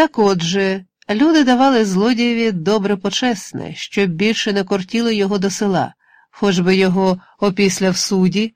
Так отже, люди давали злодієві добре почесне, щоб більше не кортіло його до села, хоч би його опісля в суді,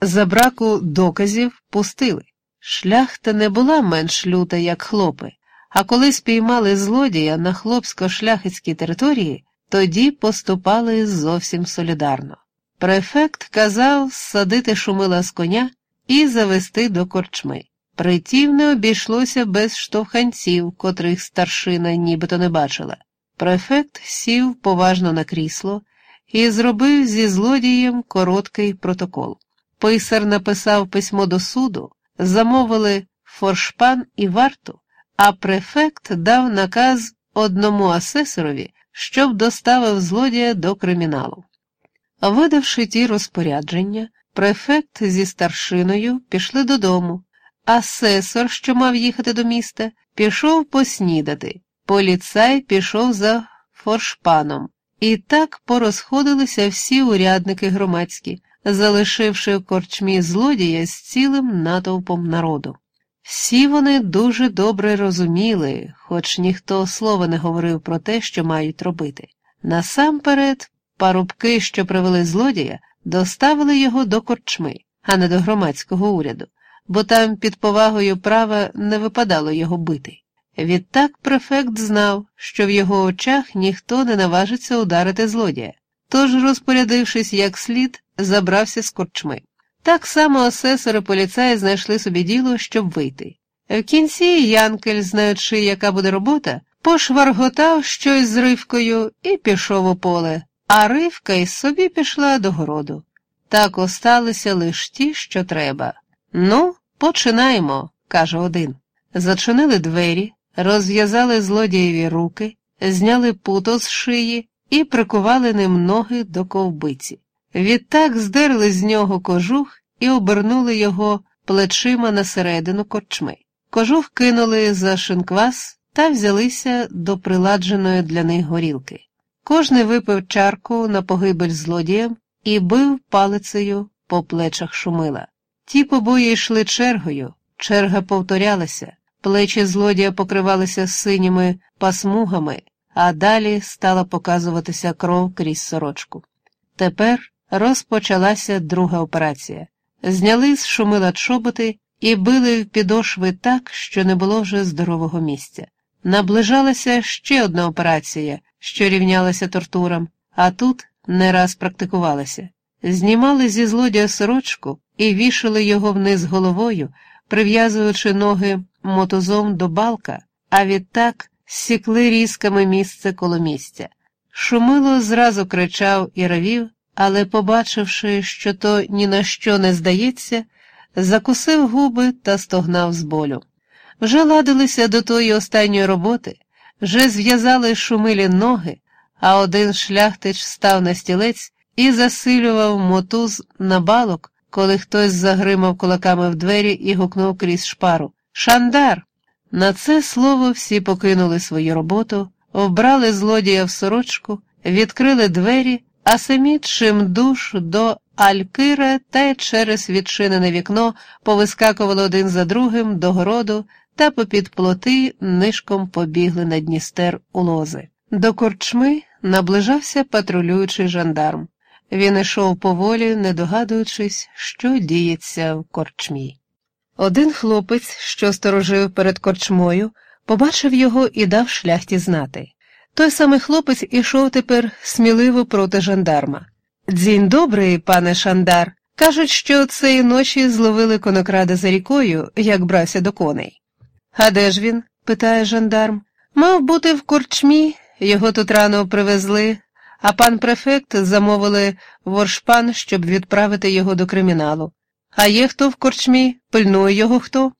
за браку доказів пустили. Шляхта не була менш люта, як хлопи, а коли спіймали злодія на хлопсько-шляхетській території, тоді поступали зовсім солідарно. Префект казав садити шумила з коня і завести до корчми. Притім не обійшлося без штовханців, котрих старшина нібито не бачила. Префект сів поважно на крісло і зробив зі злодієм короткий протокол. Писар написав письмо до суду, замовили форшпан і варту, а префект дав наказ одному асесорові, щоб доставив злодія до криміналу. Видавши ті розпорядження, префект зі старшиною пішли додому. Асесор, що мав їхати до міста, пішов поснідати, поліцай пішов за форшпаном, і так порозходилися всі урядники громадські, залишивши в корчмі злодія з цілим натовпом народу. Всі вони дуже добре розуміли, хоч ніхто слова не говорив про те, що мають робити. Насамперед, парубки, що привели злодія, доставили його до корчми, а не до громадського уряду бо там під повагою права не випадало його бити. Відтак префект знав, що в його очах ніхто не наважиться ударити злодія, тож, розпорядившись як слід, забрався з корчми. Так само асесори поліцаї знайшли собі діло, щоб вийти. В кінці Янкель, знаючи, яка буде робота, пошварготав щось з ривкою і пішов у поле, а ривка й собі пішла до городу. Так осталися лиш ті, що треба. Ну, починаємо, каже один. Зачинили двері, розв'язали злодієві руки, зняли путо з шиї і прикували ним ноги до ковбиці. Відтак здерли з нього кожух і обернули його плечима на середину корчми. Кожух кинули за шинквас та взялися до приладженої для них горілки. Кожний випив чарку на погибель злодіям і бив палицею по плечах шумила. Ті побої йшли чергою, черга повторялася, плечі злодія покривалися синіми пасмугами, а далі стала показуватися кров крізь сорочку. Тепер розпочалася друга операція. Зняли з шумила чоботи і били в підошви так, що не було вже здорового місця. Наближалася ще одна операція, що рівнялася тортурам, а тут не раз практикувалася. Знімали зі злодія сорочку і вішали його вниз головою, прив'язуючи ноги мотузом до балка, а відтак сікли різками місце коло місця. Шумило зразу кричав і равів, але, побачивши, що то ні на що не здається, закусив губи та стогнав з болю. Вже ладилися до тої останньої роботи, вже зв'язали шумилі ноги, а один шляхтич став на стілець і засилював мотуз на балок, коли хтось загримав кулаками в двері і гукнув крізь шпару Шандар! На це слово всі покинули свою роботу, вбрали злодія в сорочку, відкрили двері, а самі чим душ до Алькира та через відчинене вікно повискакували один за другим до городу та попід плоти нишком побігли на Дністер у лози. До корчми наближався патрулюючий жандарм. Він ішов поволі, не догадуючись, що діється в корчмі. Один хлопець, що сторожив перед корчмою, побачив його і дав шляхті знати. Той самий хлопець ішов тепер сміливо проти жандарма. Дзінь добрий, пане Шандар. Кажуть, що цієї ночі зловили конокрада за рікою, як брався до коней. А де ж він? питає жандарм. Мав бути в корчмі, його тут рано привезли, а пан префект замовили воршпан, щоб відправити його до криміналу. А є хто в корчмі, пильнує його хто?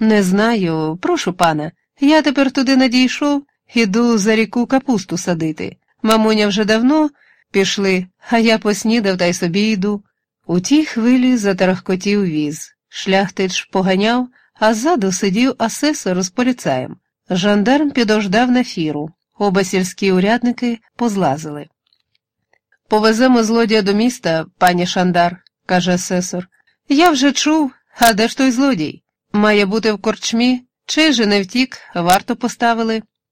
Не знаю, прошу пана. Я тепер туди надійшов, іду за ріку капусту садити. Мамуня вже давно пішли, а я поснідав та й собі йду. У тій хвилі затарахкотів віз. Шляхтич поганяв, а ззаду сидів асесор з поліцаєм. Жандарм підождав на фіру. Оба сільські урядники позлазили. Повеземо злодія до міста, пані Шандар, каже асесор. Я вже чув, а де ж той злодій? Має бути в корчмі чи же не втік, варто поставили.